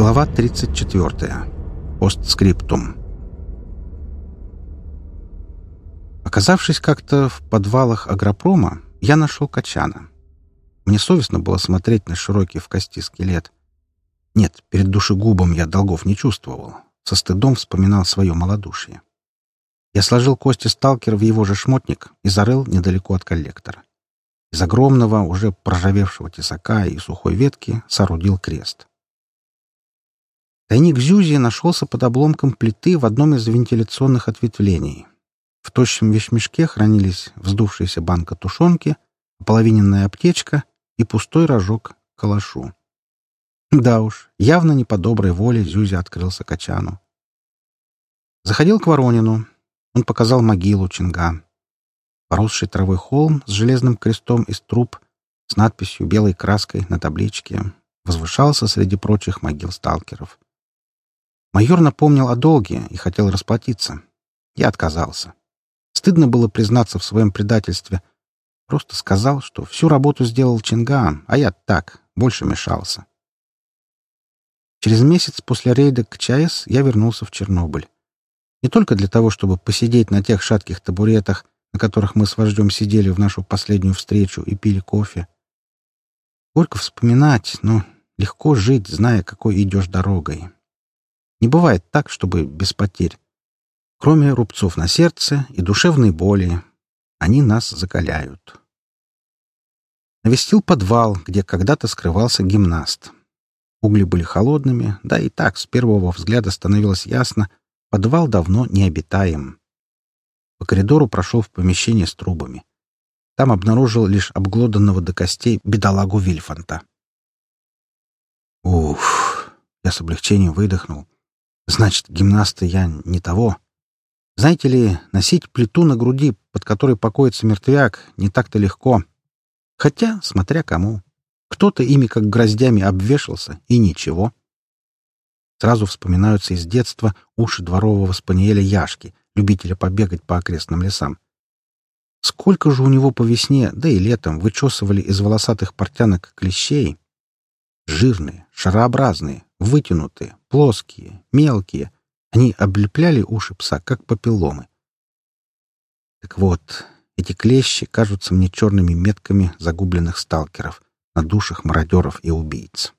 Глава 34. Постскриптум. Оказавшись как-то в подвалах агропрома, я нашел Качана. Мне совестно было смотреть на широкий в кости скелет. Нет, перед душегубом я долгов не чувствовал. Со стыдом вспоминал свое малодушие. Я сложил кости сталкера в его же шмотник и зарыл недалеко от коллектора. Из огромного, уже проржавевшего тесака и сухой ветки соорудил крест. Тайник Зюзи нашелся под обломком плиты в одном из вентиляционных ответвлений. В тощем вещмешке хранились вздувшаяся банка тушенки, половиненная аптечка и пустой рожок калашу. Да уж, явно не по доброй воле Зюзя открылся Качану. Заходил к Воронину. Он показал могилу Чинга. Поросший травой холм с железным крестом из труб с надписью белой краской на табличке возвышался среди прочих могил сталкеров. Майор напомнил о долге и хотел расплатиться. Я отказался. Стыдно было признаться в своем предательстве. Просто сказал, что всю работу сделал Чинган, а я так, больше мешался. Через месяц после рейда к ЧАЭС я вернулся в Чернобыль. Не только для того, чтобы посидеть на тех шатких табуретах, на которых мы с вождем сидели в нашу последнюю встречу и пили кофе. Горько вспоминать, но легко жить, зная, какой идешь дорогой. Не бывает так, чтобы без потерь. Кроме рубцов на сердце и душевной боли, они нас закаляют. Навестил подвал, где когда-то скрывался гимнаст. Угли были холодными, да и так с первого взгляда становилось ясно, подвал давно не обитаем. По коридору прошел в помещение с трубами. Там обнаружил лишь обглоданного до костей бедолагу Вильфанта. Уф! Я с облегчением выдохнул. Значит, гимнаста я не того. Знаете ли, носить плиту на груди, под которой покоится мертвяк, не так-то легко. Хотя, смотря кому. Кто-то ими как гроздями обвешался, и ничего. Сразу вспоминаются из детства уши дворового спаниеля Яшки, любителя побегать по окрестным лесам. Сколько же у него по весне, да и летом, вычесывали из волосатых портянок клещей. Жирные, шарообразные, вытянутые, плоские, мелкие. Они облепляли уши пса, как папилломы. Так вот, эти клещи кажутся мне черными метками загубленных сталкеров на душах мародеров и убийц.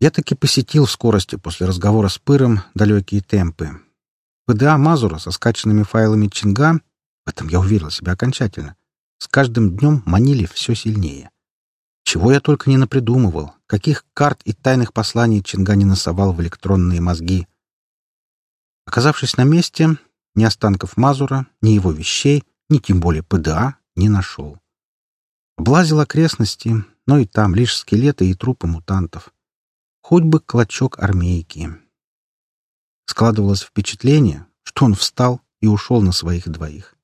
Я таки посетил в скорости после разговора с Пыром далекие темпы. ПДА Мазура со скачанными файлами Чинга, в этом я уверил себя окончательно, с каждым днем манили все сильнее. Чего я только не напридумывал, каких карт и тайных посланий Чинга не носовал в электронные мозги. Оказавшись на месте, ни останков Мазура, ни его вещей, ни тем более ПДА не нашел. Облазил окрестности, но и там лишь скелеты и трупы мутантов. Хоть бы клочок армейки. Складывалось впечатление, что он встал и ушел на своих двоих.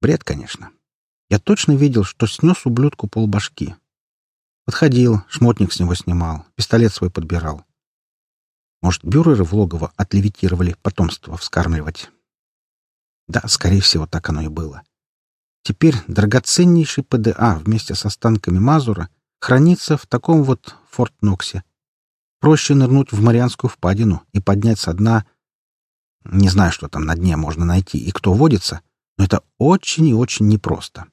Бред, конечно. Я точно видел, что снес ублюдку полбашки. Подходил, шмотник с него снимал, пистолет свой подбирал. Может, бюреры в логово отлевитировали потомство вскармливать? Да, скорее всего, так оно и было. Теперь драгоценнейший ПДА вместе с останками Мазура хранится в таком вот Форт-Ноксе. Проще нырнуть в Марианскую впадину и поднять со дна... Не знаю, что там на дне можно найти и кто водится, но это очень и очень непросто.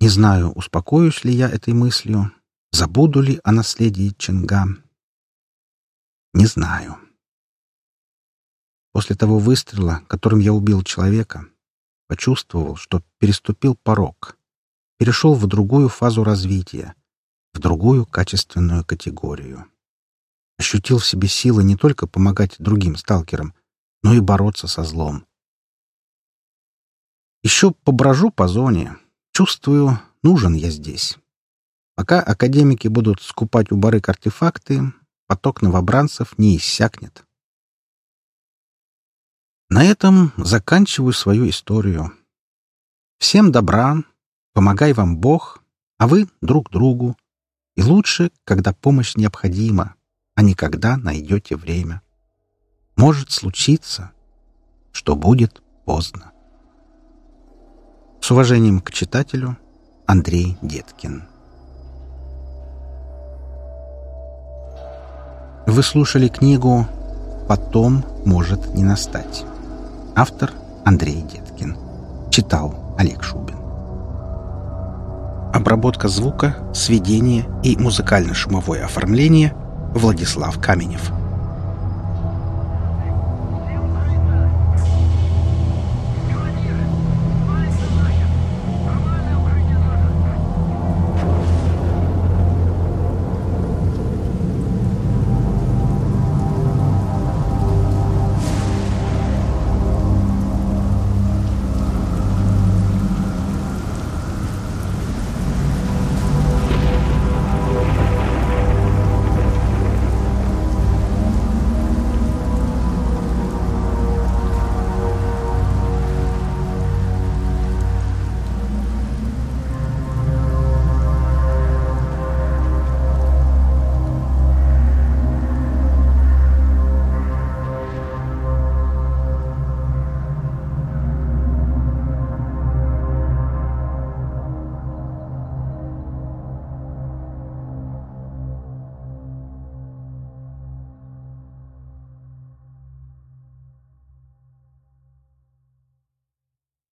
Не знаю, успокоюсь ли я этой мыслью, забуду ли о наследии Чинга. Не знаю. После того выстрела, которым я убил человека, почувствовал, что переступил порог, перешел в другую фазу развития, в другую качественную категорию. Ощутил в себе силы не только помогать другим сталкерам, но и бороться со злом. Еще поброжу по зоне, Чувствую, нужен я здесь. Пока академики будут скупать у барык артефакты, поток новобранцев не иссякнет. На этом заканчиваю свою историю. Всем добра, помогай вам Бог, а вы друг другу. И лучше, когда помощь необходима, а не когда найдете время. Может случиться, что будет поздно. С уважением к читателю, Андрей Деткин. Вы слушали книгу «Потом может не настать». Автор Андрей Деткин. Читал Олег Шубин. Обработка звука, сведение и музыкально-шумовое оформление Владислав Каменев.